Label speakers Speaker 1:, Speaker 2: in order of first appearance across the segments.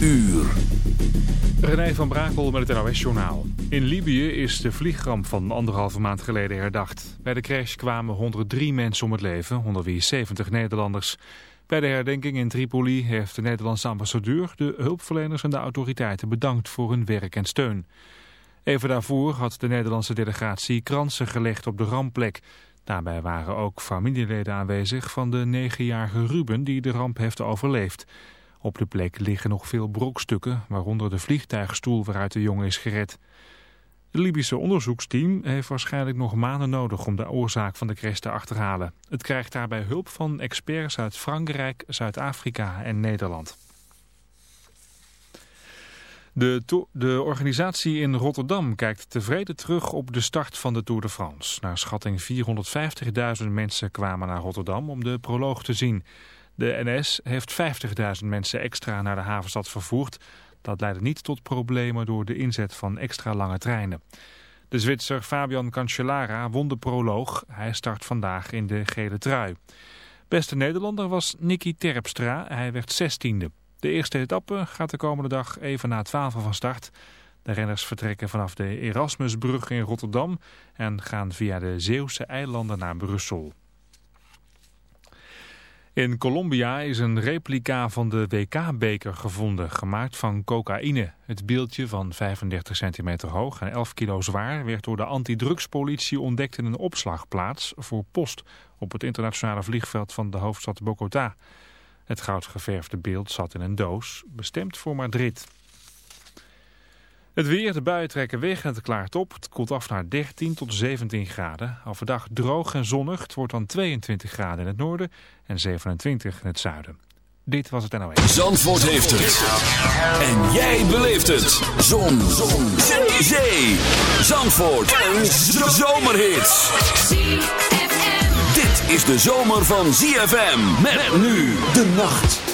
Speaker 1: uur.
Speaker 2: René van Brakel met het NOS-journaal. In Libië is de vliegramp van anderhalve maand geleden herdacht. Bij de crash kwamen 103 mensen om het leven, onder wie 70 Nederlanders. Bij de herdenking in Tripoli heeft de Nederlandse ambassadeur... de hulpverleners en de autoriteiten bedankt voor hun werk en steun. Even daarvoor had de Nederlandse delegatie kransen gelegd op de rampplek. Daarbij waren ook familieleden aanwezig van de negenjarige Ruben die de ramp heeft overleefd. Op de plek liggen nog veel brokstukken, waaronder de vliegtuigstoel waaruit de jongen is gered. Het Libische onderzoeksteam heeft waarschijnlijk nog maanden nodig om de oorzaak van de crash te achterhalen. Het krijgt daarbij hulp van experts uit Frankrijk, Zuid-Afrika en Nederland. De, de, organisatie in Rotterdam kijkt tevreden terug op de start van de Tour de France. Naar schatting 450.000 mensen kwamen naar Rotterdam om de proloog te zien. De NS heeft 50.000 mensen extra naar de havenstad vervoerd. Dat leidde niet tot problemen door de inzet van extra lange treinen. De Zwitser Fabian Cancellara won de proloog. Hij start vandaag in de gele trui. Beste Nederlander was Nicky Terpstra. Hij werd 16e. De eerste etappe gaat de komende dag even na 12 van start. De renners vertrekken vanaf de Erasmusbrug in Rotterdam en gaan via de Zeeuwse eilanden naar Brussel. In Colombia is een replica van de WK-beker gevonden, gemaakt van cocaïne. Het beeldje van 35 centimeter hoog en 11 kilo zwaar werd door de antidrugspolitie ontdekt in een opslagplaats voor post op het internationale vliegveld van de hoofdstad Bogota. Het goudgeverfde beeld zat in een doos, bestemd voor Madrid. Het weer, de buien trekken weg en het klaart op. Het koelt af naar 13 tot 17 graden. Overdag droog en zonnig. Het wordt dan 22 graden in het noorden en 27 in het zuiden. Dit was het NOS.
Speaker 1: Zandvoort heeft het. En jij beleeft het. Zon. Zon. Zee. Zandvoort. Een zomerhit. Dit is de zomer van ZFM. Met nu de nacht.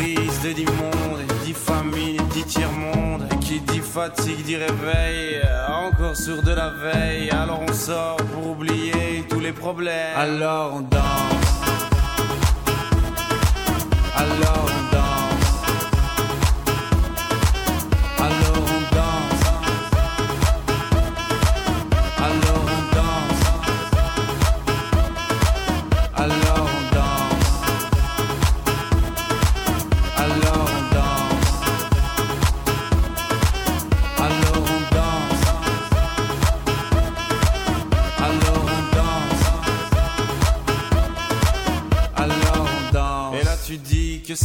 Speaker 3: crise te dit monde Dit famille dit tiers-monde Qui dit fatigue dit réveil Encore sur de la veille. Alors on sort pour oublier tous les problèmes. Alors on danse. Alors on danse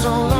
Speaker 4: so long.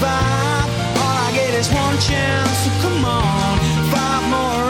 Speaker 5: vibe. All I get is one chance, so come on, five more.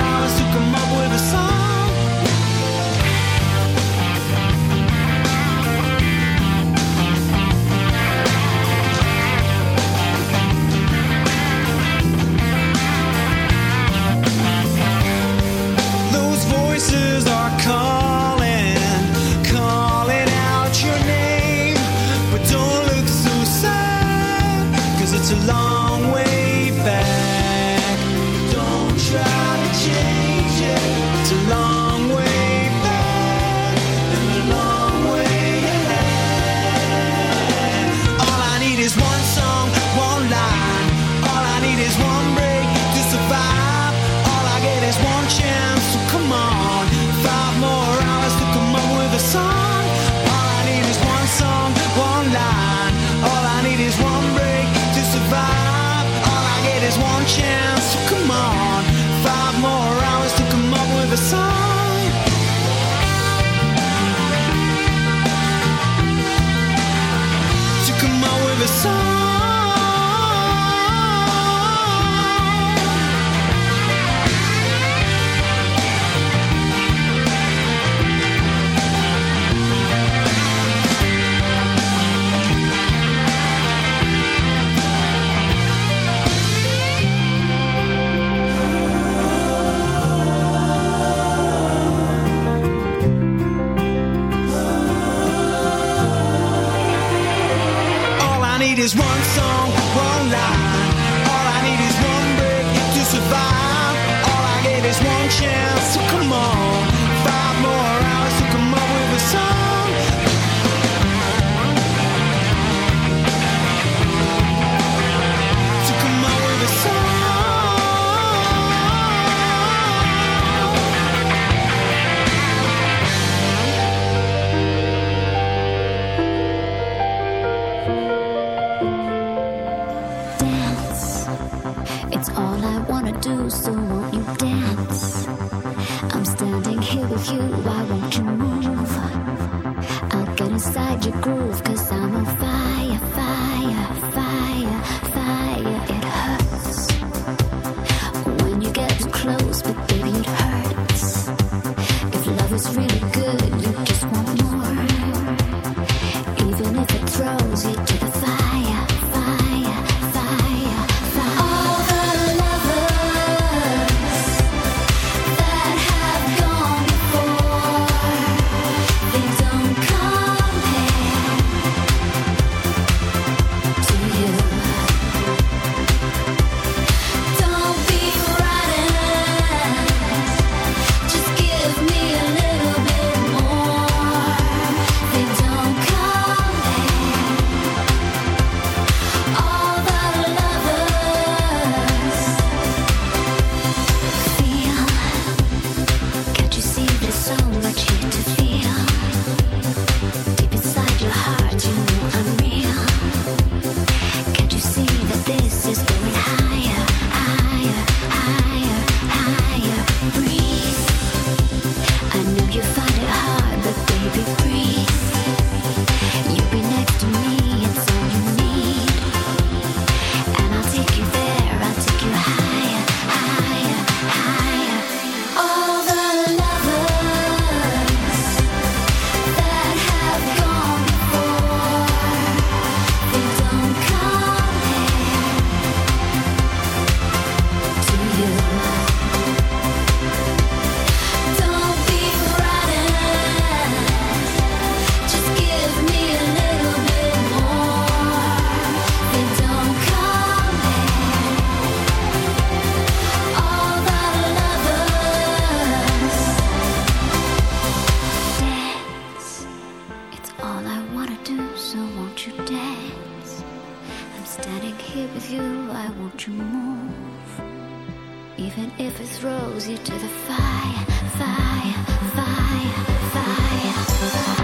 Speaker 6: feels really good. won't you dance? I'm standing here with you, why won't you move? Even if it throws you to the fire, fire, fire, fire, fire.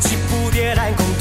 Speaker 7: Si pudiera encontrar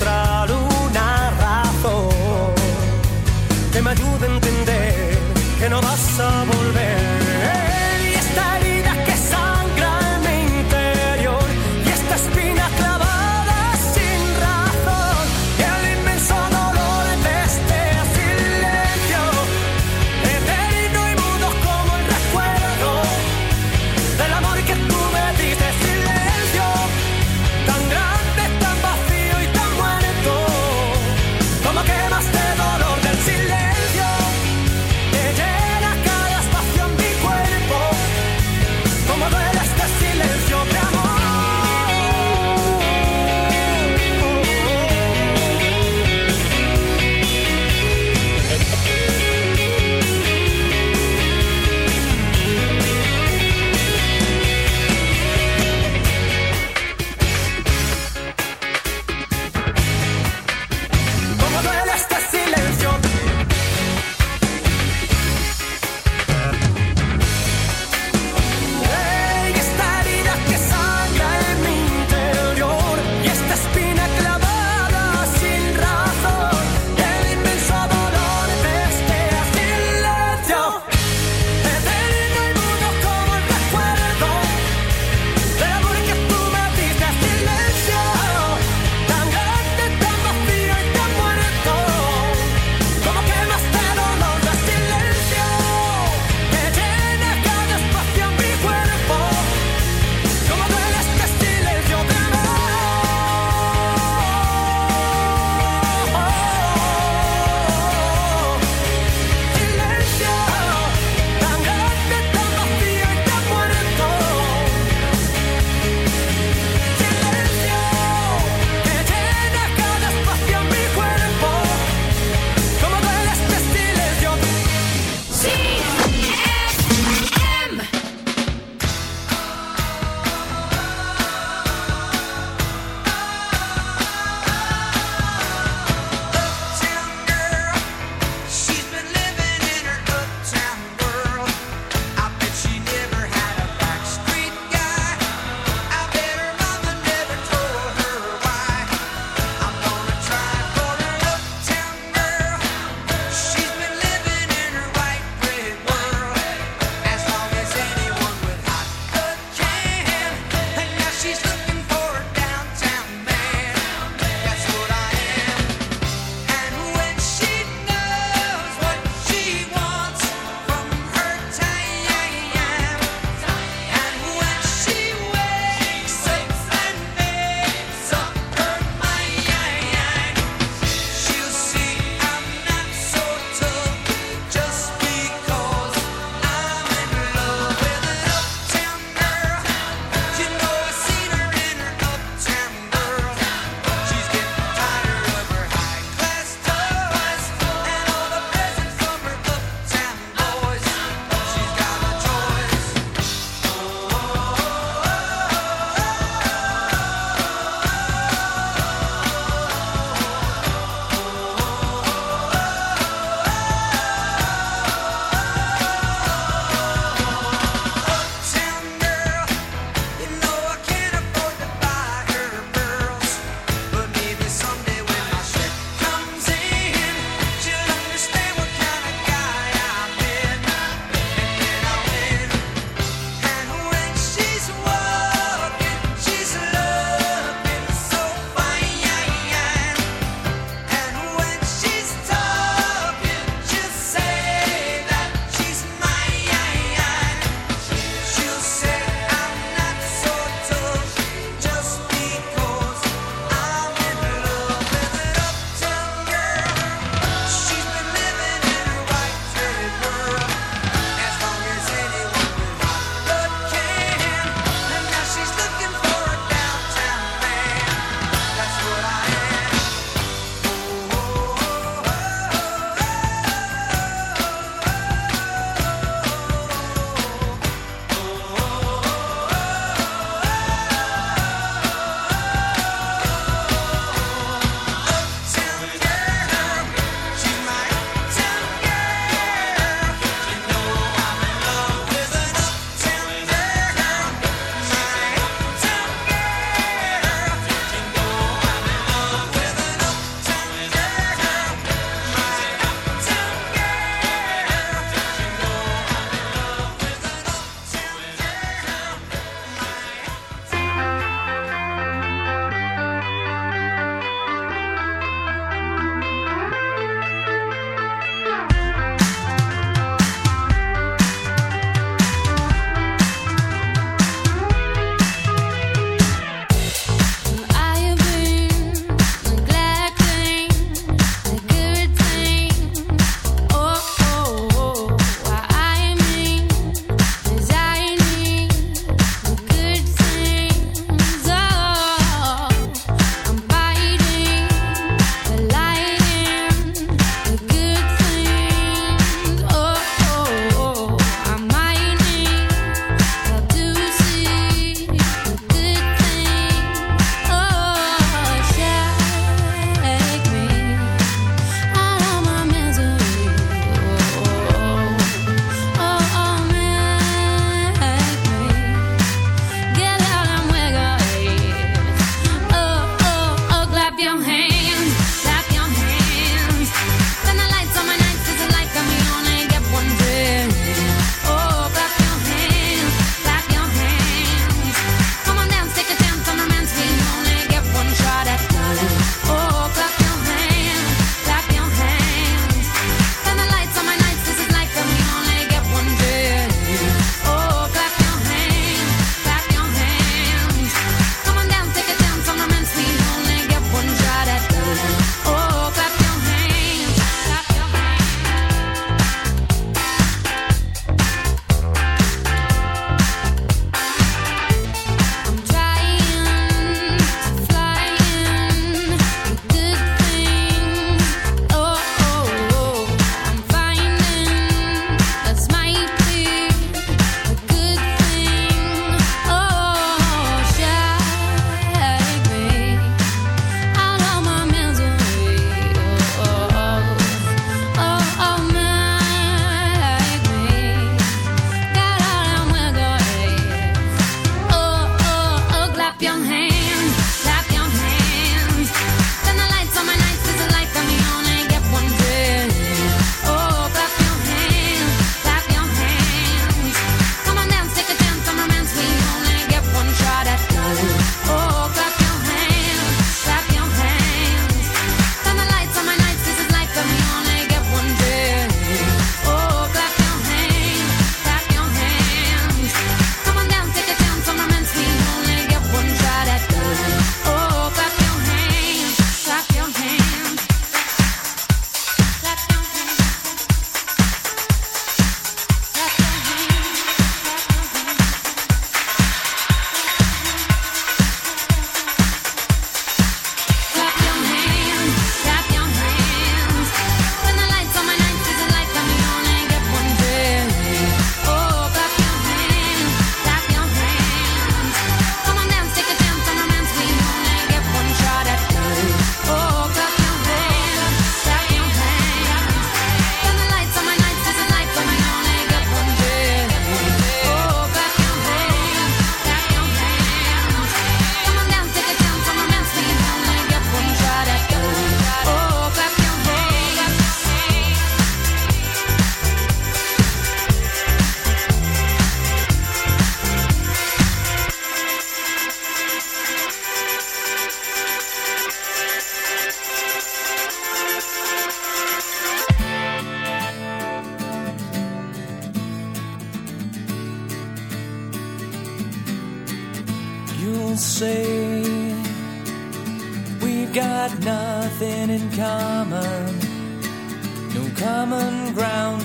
Speaker 3: chẳng hẹn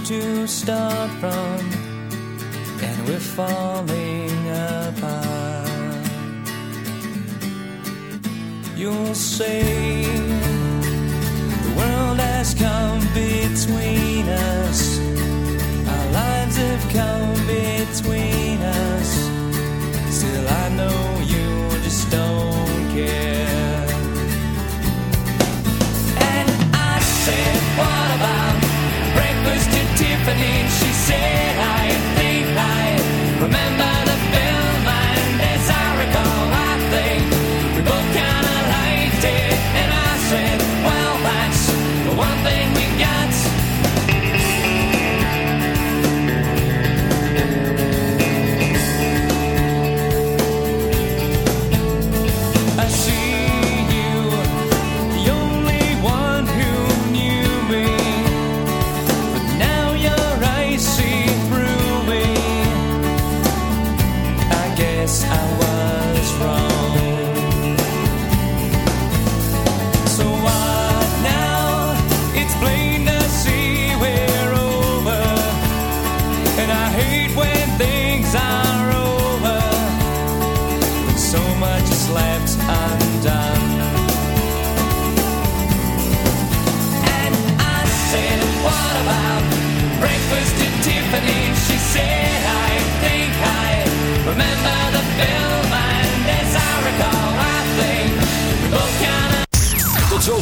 Speaker 3: to start from, and we're falling apart. You'll say the world has come between us, our lives have come between